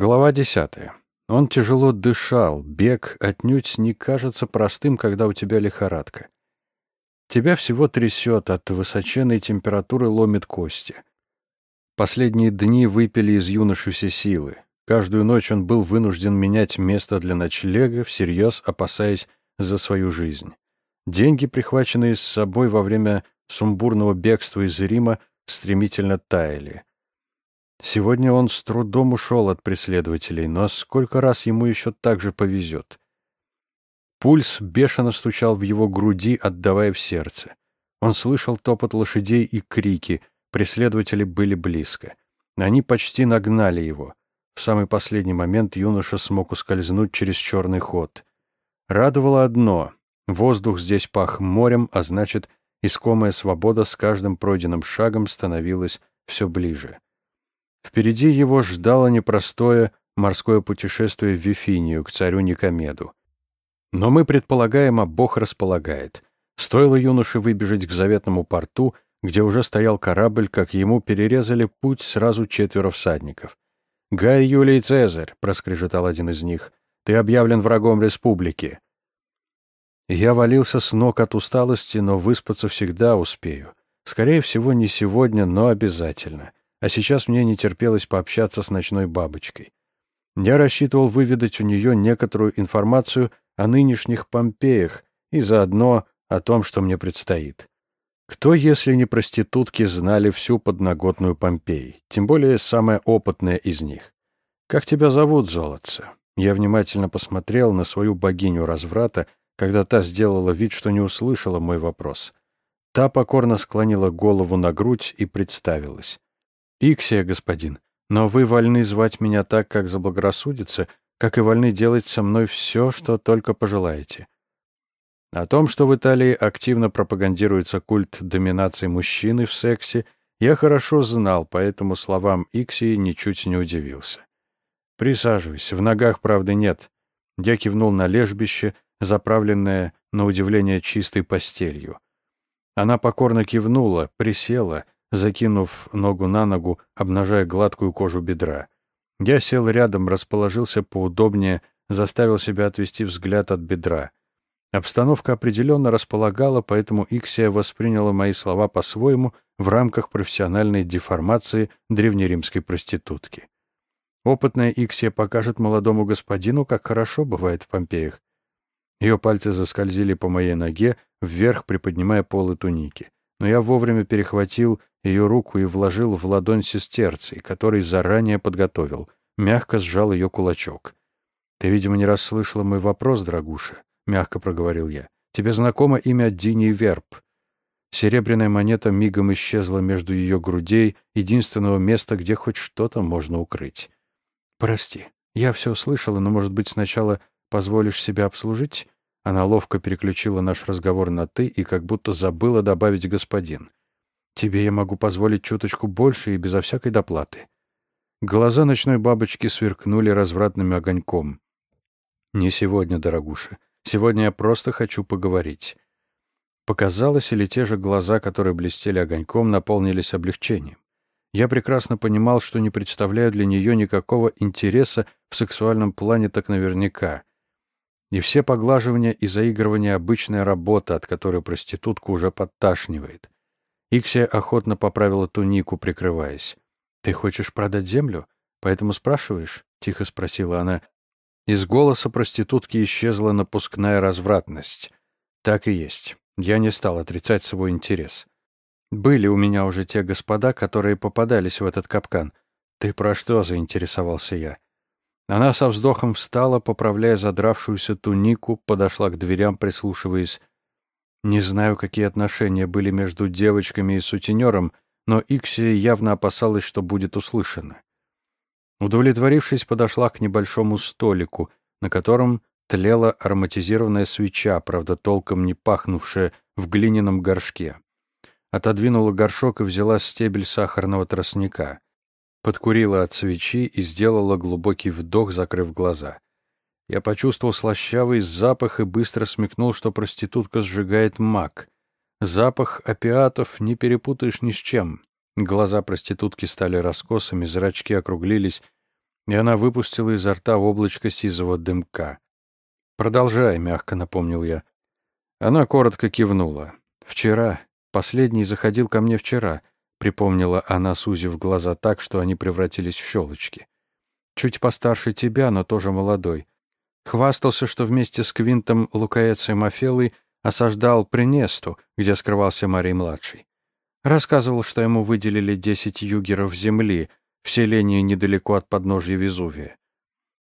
Глава десятая. Он тяжело дышал, бег отнюдь не кажется простым, когда у тебя лихорадка. Тебя всего трясет, от высоченной температуры ломит кости. Последние дни выпили из юноши все силы. Каждую ночь он был вынужден менять место для ночлега, всерьез опасаясь за свою жизнь. Деньги, прихваченные с собой во время сумбурного бегства из Рима, стремительно таяли. Сегодня он с трудом ушел от преследователей, но сколько раз ему еще так же повезет. Пульс бешено стучал в его груди, отдавая в сердце. Он слышал топот лошадей и крики, преследователи были близко. Они почти нагнали его. В самый последний момент юноша смог ускользнуть через черный ход. Радовало одно — воздух здесь пах морем, а значит, искомая свобода с каждым пройденным шагом становилась все ближе. Впереди его ждало непростое морское путешествие в Вифинию, к царю Никомеду. Но мы предполагаем, а Бог располагает. Стоило юноше выбежать к заветному порту, где уже стоял корабль, как ему перерезали путь сразу четверо всадников. «Гай Юлий Цезарь», — проскрежетал один из них, — «ты объявлен врагом республики». Я валился с ног от усталости, но выспаться всегда успею. Скорее всего, не сегодня, но обязательно а сейчас мне не терпелось пообщаться с ночной бабочкой. Я рассчитывал выведать у нее некоторую информацию о нынешних Помпеях и заодно о том, что мне предстоит. Кто, если не проститутки, знали всю подноготную Помпеи, тем более самая опытная из них? «Как тебя зовут, золотце?» Я внимательно посмотрел на свою богиню разврата, когда та сделала вид, что не услышала мой вопрос. Та покорно склонила голову на грудь и представилась. «Иксия, господин, но вы вольны звать меня так, как заблагорассудится, как и вольны делать со мной все, что только пожелаете». О том, что в Италии активно пропагандируется культ доминации мужчины в сексе, я хорошо знал, поэтому словам Иксии ничуть не удивился. «Присаживайся, в ногах правды нет». Я кивнул на лежбище, заправленное, на удивление, чистой постелью. Она покорно кивнула, присела — закинув ногу на ногу, обнажая гладкую кожу бедра. Я сел рядом, расположился поудобнее, заставил себя отвести взгляд от бедра. Обстановка определенно располагала, поэтому Иксия восприняла мои слова по-своему в рамках профессиональной деформации древнеримской проститутки. Опытная Иксия покажет молодому господину, как хорошо бывает в Помпеях. Ее пальцы заскользили по моей ноге, вверх приподнимая полы туники. Но я вовремя перехватил ее руку и вложил в ладонь сестерцей, который заранее подготовил. Мягко сжал ее кулачок. «Ты, видимо, не раз слышала мой вопрос, дорогуша», — мягко проговорил я. «Тебе знакомо имя Дини Верб?» Серебряная монета мигом исчезла между ее грудей, единственного места, где хоть что-то можно укрыть. «Прости, я все слышала, но, может быть, сначала позволишь себя обслужить?» Она ловко переключила наш разговор на «ты» и как будто забыла добавить «господин». Тебе я могу позволить чуточку больше и безо всякой доплаты. Глаза ночной бабочки сверкнули развратным огоньком. Не сегодня, дорогуша. Сегодня я просто хочу поговорить. Показалось, или те же глаза, которые блестели огоньком, наполнились облегчением. Я прекрасно понимал, что не представляю для нее никакого интереса в сексуальном плане так наверняка. И все поглаживания и заигрывания — обычная работа, от которой проститутку уже подташнивает. Иксия охотно поправила тунику, прикрываясь. «Ты хочешь продать землю? Поэтому спрашиваешь?» — тихо спросила она. Из голоса проститутки исчезла напускная развратность. «Так и есть. Я не стал отрицать свой интерес. Были у меня уже те господа, которые попадались в этот капкан. Ты про что?» — заинтересовался я. Она со вздохом встала, поправляя задравшуюся тунику, подошла к дверям, прислушиваясь. Не знаю, какие отношения были между девочками и сутенером, но Икси явно опасалась, что будет услышано. Удовлетворившись, подошла к небольшому столику, на котором тлела ароматизированная свеча, правда, толком не пахнувшая в глиняном горшке. Отодвинула горшок и взяла стебель сахарного тростника. Подкурила от свечи и сделала глубокий вдох, закрыв глаза. Я почувствовал слащавый запах и быстро смекнул, что проститутка сжигает мак. Запах опиатов не перепутаешь ни с чем. Глаза проститутки стали раскосами, зрачки округлились. и она выпустила изо рта облачко сизого дымка. «Продолжай», — мягко напомнил я. Она коротко кивнула. «Вчера. Последний заходил ко мне вчера», — припомнила она, сузив глаза так, что они превратились в щелочки. «Чуть постарше тебя, но тоже молодой. Хвастался, что вместе с Квинтом Лукаэцием Офелой осаждал Принесту, где скрывался Марий-младший. Рассказывал, что ему выделили десять югеров земли в селении недалеко от подножья Везувия.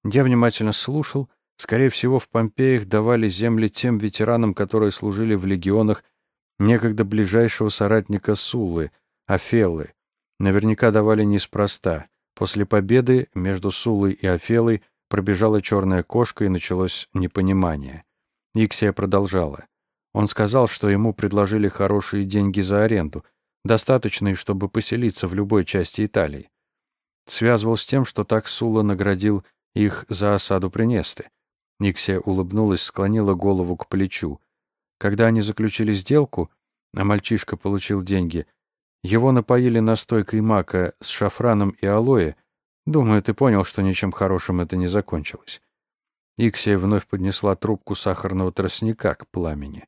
Я внимательно слушал. Скорее всего, в Помпеях давали земли тем ветеранам, которые служили в легионах некогда ближайшего соратника Суллы, Афеллы. Наверняка давали неспроста. После победы между Сулой и Афелой пробежала черная кошка, и началось непонимание. Иксия продолжала. Он сказал, что ему предложили хорошие деньги за аренду, достаточные, чтобы поселиться в любой части Италии. Связывал с тем, что так Сула наградил их за осаду Принесты. Никсия улыбнулась, склонила голову к плечу. Когда они заключили сделку, а мальчишка получил деньги, его напоили настойкой мака с шафраном и алоэ. Думаю, ты понял, что ничем хорошим это не закончилось. Иксия вновь поднесла трубку сахарного тростника к пламени.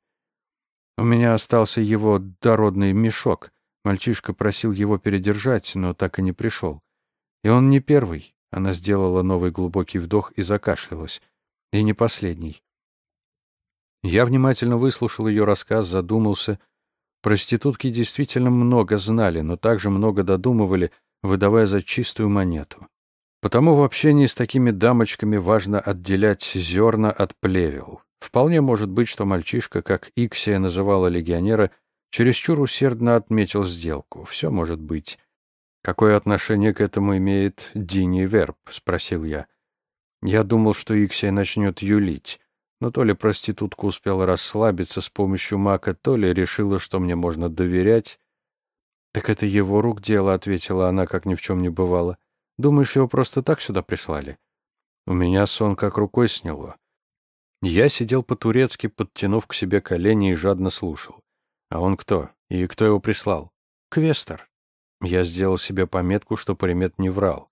У меня остался его дородный мешок. Мальчишка просил его передержать, но так и не пришел. И он не первый. Она сделала новый глубокий вдох и закашлялась. И не последний. Я внимательно выслушал ее рассказ, задумался. Проститутки действительно много знали, но также много додумывали, выдавая за чистую монету. Потому в общении с такими дамочками важно отделять зерна от плевел. Вполне может быть, что мальчишка, как Иксия называла легионера, чересчур усердно отметил сделку. Все может быть. «Какое отношение к этому имеет Дини Верб?» — спросил я. Я думал, что Иксия начнет юлить, но то ли проститутка успела расслабиться с помощью мака, то ли решила, что мне можно доверять. «Так это его рук дело», — ответила она, как ни в чем не бывало. «Думаешь, его просто так сюда прислали?» У меня сон как рукой сняло. Я сидел по-турецки, подтянув к себе колени и жадно слушал. А он кто? И кто его прислал? Квестер. Я сделал себе пометку, что примет не врал.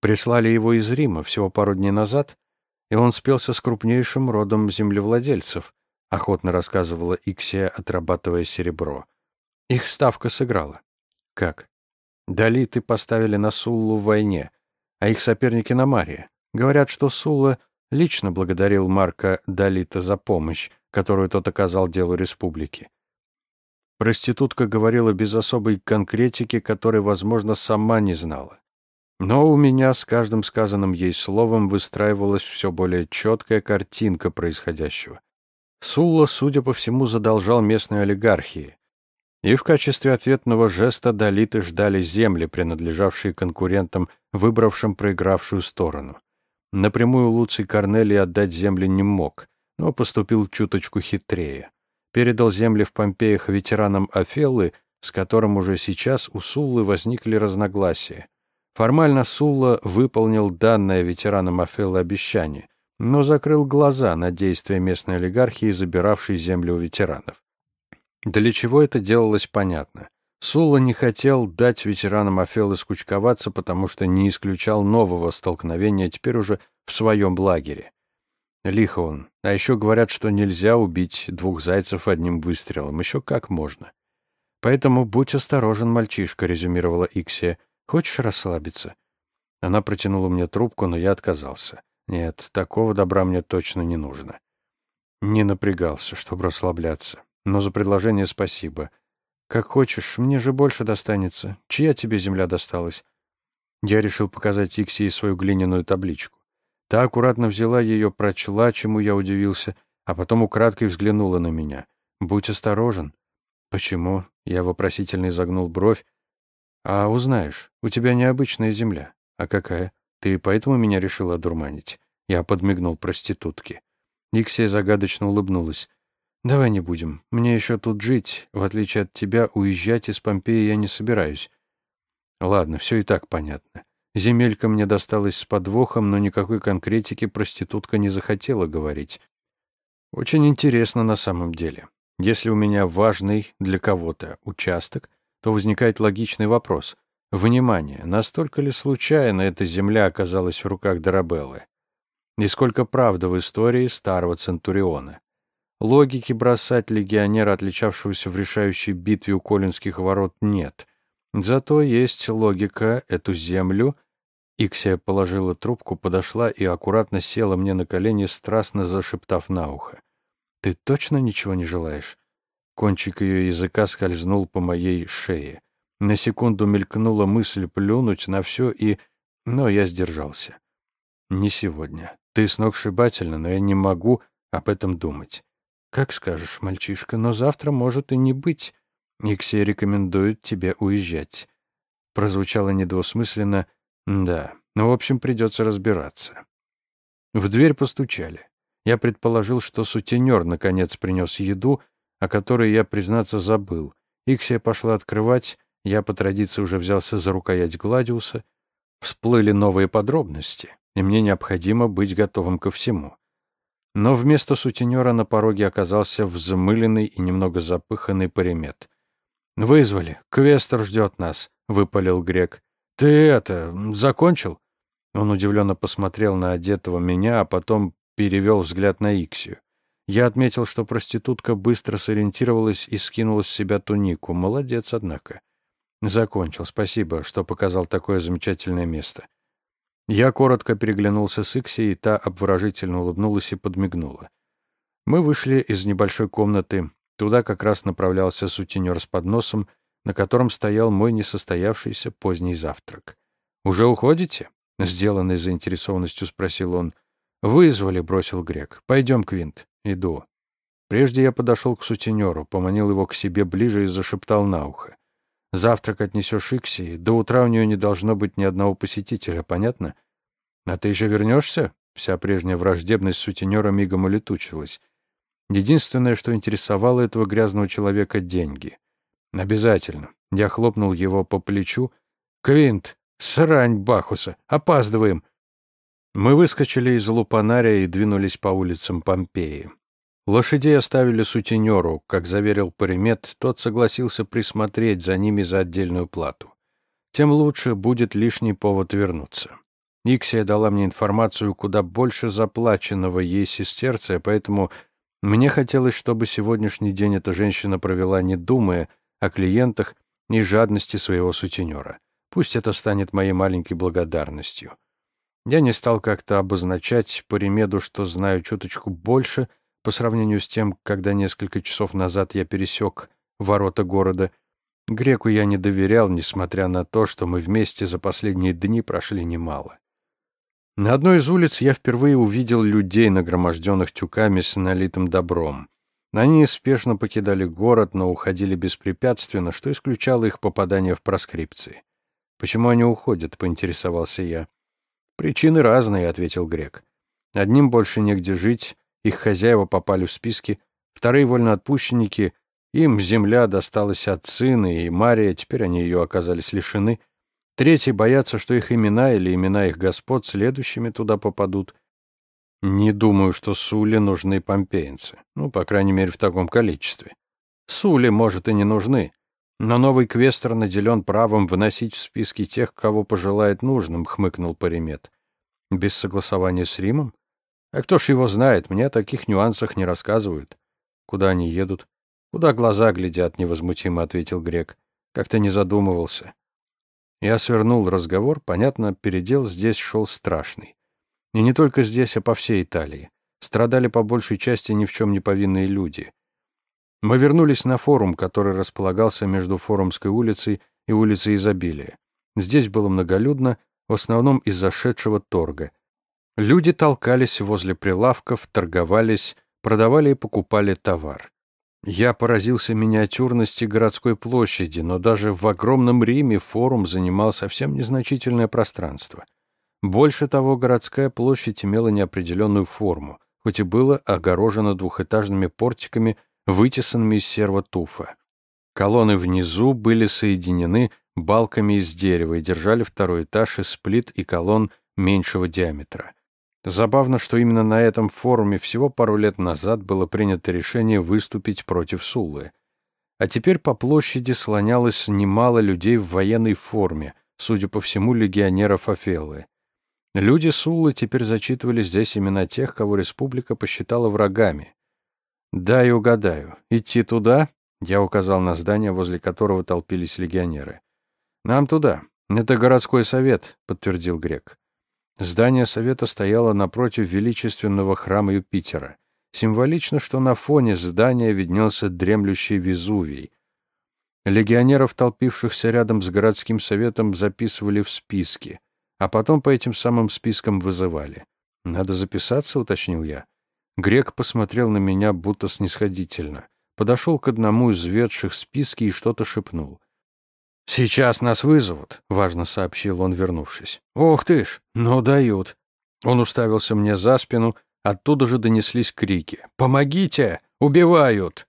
Прислали его из Рима всего пару дней назад, и он спелся с крупнейшим родом землевладельцев, охотно рассказывала Иксия, отрабатывая серебро. Их ставка сыграла. Как? Далиты поставили на Суллу в войне, а их соперники на Мария. Говорят, что Сулла лично благодарил Марка Далита за помощь, которую тот оказал делу республики. Проститутка говорила без особой конкретики, которой, возможно, сама не знала. Но у меня с каждым сказанным ей словом выстраивалась все более четкая картинка происходящего. Сулла, судя по всему, задолжал местной олигархии. И в качестве ответного жеста долиты ждали земли, принадлежавшие конкурентам, выбравшим проигравшую сторону. Напрямую Луций Корнелий отдать земли не мог, но поступил чуточку хитрее. Передал земли в Помпеях ветеранам Афеллы, с которым уже сейчас у Суллы возникли разногласия. Формально Сулла выполнил данное ветеранам Афеллы обещание, но закрыл глаза на действия местной олигархии, забиравшей землю у ветеранов. Для чего это делалось понятно. Сулла не хотел дать ветеранам Афеллы скучковаться, потому что не исключал нового столкновения теперь уже в своем лагере. Лихо он. А еще говорят, что нельзя убить двух зайцев одним выстрелом. Еще как можно. Поэтому будь осторожен, мальчишка, резюмировала Иксия. Хочешь расслабиться?» Она протянула мне трубку, но я отказался. Нет, такого добра мне точно не нужно. Не напрягался, чтобы расслабляться. Но за предложение спасибо. Как хочешь, мне же больше достанется. Чья тебе земля досталась? Я решил показать Иксии свою глиняную табличку. Та аккуратно взяла ее, прочла, чему я удивился, а потом украдкой взглянула на меня. «Будь осторожен». «Почему?» Я вопросительно изогнул бровь, а узнаешь, у тебя необычная земля. А какая? Ты поэтому меня решила одурманить? Я подмигнул проститутке. Никсия загадочно улыбнулась. «Давай не будем. Мне еще тут жить. В отличие от тебя, уезжать из Помпеи я не собираюсь». «Ладно, все и так понятно. Земелька мне досталась с подвохом, но никакой конкретики проститутка не захотела говорить. Очень интересно на самом деле. Если у меня важный для кого-то участок, то возникает логичный вопрос. Внимание, настолько ли случайно эта земля оказалась в руках Дарабеллы? И сколько правды в истории старого Центуриона? Логики бросать легионера, отличавшегося в решающей битве у Колинских ворот, нет. Зато есть логика эту землю. Иксия положила трубку, подошла и аккуратно села мне на колени, страстно зашептав на ухо. «Ты точно ничего не желаешь?» Кончик ее языка скользнул по моей шее. На секунду мелькнула мысль плюнуть на все и... Но я сдержался. «Не сегодня. Ты сногсшибательна, но я не могу об этом думать. Как скажешь, мальчишка, но завтра может и не быть. Иксия рекомендует тебе уезжать. Прозвучало недвусмысленно «да». Ну, в общем, придется разбираться. В дверь постучали. Я предположил, что сутенер наконец принес еду, о которой я, признаться, забыл. Иксия пошла открывать, я по традиции уже взялся за рукоять Гладиуса. Всплыли новые подробности, и мне необходимо быть готовым ко всему. Но вместо сутенера на пороге оказался взмыленный и немного запыханный паримет. «Вызвали. Квестер ждет нас», — выпалил грек. «Ты это, закончил?» Он удивленно посмотрел на одетого меня, а потом перевел взгляд на Иксию. Я отметил, что проститутка быстро сориентировалась и скинула с себя тунику. Молодец, однако. Закончил. Спасибо, что показал такое замечательное место. Я коротко переглянулся с Икси, и та обворожительно улыбнулась и подмигнула. Мы вышли из небольшой комнаты. Туда как раз направлялся сутенер с подносом, на котором стоял мой несостоявшийся поздний завтрак. «Уже уходите?» — сделанной заинтересованностью спросил он. «Вызвали», — бросил Грек. «Пойдем, Квинт». «Иду». Прежде я подошел к сутенеру, поманил его к себе ближе и зашептал на ухо. Завтрак отнесешь Икси, до утра у нее не должно быть ни одного посетителя, понятно? А ты еще вернешься? Вся прежняя враждебность сутенера мигом улетучилась. Единственное, что интересовало этого грязного человека — деньги. Обязательно. Я хлопнул его по плечу. «Квинт! Срань Бахуса! Опаздываем!» Мы выскочили из лупанария и двинулись по улицам Помпеи. Лошадей оставили сутенеру. Как заверил Паримет, тот согласился присмотреть за ними за отдельную плату. Тем лучше будет лишний повод вернуться. Иксия дала мне информацию куда больше заплаченного ей сестерция, поэтому мне хотелось, чтобы сегодняшний день эта женщина провела, не думая о клиентах и жадности своего сутенера. Пусть это станет моей маленькой благодарностью. Я не стал как-то обозначать по ремеду, что знаю чуточку больше, по сравнению с тем, когда несколько часов назад я пересек ворота города. Греку я не доверял, несмотря на то, что мы вместе за последние дни прошли немало. На одной из улиц я впервые увидел людей, нагроможденных тюками с налитым добром. Они спешно покидали город, но уходили беспрепятственно, что исключало их попадание в проскрипции. «Почему они уходят?» — поинтересовался я. «Причины разные», — ответил Грек. «Одним больше негде жить, их хозяева попали в списки, вторые вольноотпущенники, им земля досталась от сына и Мария, теперь они ее оказались лишены. Третьи боятся, что их имена или имена их господ следующими туда попадут. Не думаю, что Сули нужны помпеинцы. Ну, по крайней мере, в таком количестве. Сули, может, и не нужны. Но новый квестер наделен правом выносить в списки тех, кого пожелает нужным, хмыкнул Паримет. Без согласования с Римом? А кто ж его знает, мне о таких нюансах не рассказывают. Куда они едут? Куда глаза глядят, невозмутимо ответил грек. Как-то не задумывался. Я свернул разговор, понятно, передел здесь шел страшный. И не только здесь, а по всей Италии. Страдали по большей части ни в чем не повинные люди. Мы вернулись на форум, который располагался между Форумской улицей и улицей Изобилия. Здесь было многолюдно, в основном из-за шедшего торга, Люди толкались возле прилавков, торговались, продавали и покупали товар. Я поразился миниатюрности городской площади, но даже в огромном Риме форум занимал совсем незначительное пространство. Больше того, городская площадь имела неопределенную форму, хоть и было огорожено двухэтажными портиками, вытесанными из сервотуфа. Колонны внизу были соединены балками из дерева и держали второй этаж из плит и колонн меньшего диаметра. Забавно, что именно на этом форуме всего пару лет назад было принято решение выступить против Суллы. А теперь по площади слонялось немало людей в военной форме, судя по всему, легионеров Афеллы. Люди Суллы теперь зачитывали здесь имена тех, кого республика посчитала врагами. «Дай угадаю. Идти туда?» Я указал на здание, возле которого толпились легионеры. «Нам туда. Это городской совет», — подтвердил Грек. Здание совета стояло напротив величественного храма Юпитера. Символично, что на фоне здания виднелся дремлющий Везувий. Легионеров, толпившихся рядом с городским советом, записывали в списки, а потом по этим самым спискам вызывали. «Надо записаться», — уточнил я. Грек посмотрел на меня будто снисходительно. Подошел к одному из ведших списки и что-то шепнул. «Сейчас нас вызовут», — важно сообщил он, вернувшись. «Ох ты ж, ну дают». Он уставился мне за спину, оттуда же донеслись крики. «Помогите! Убивают!»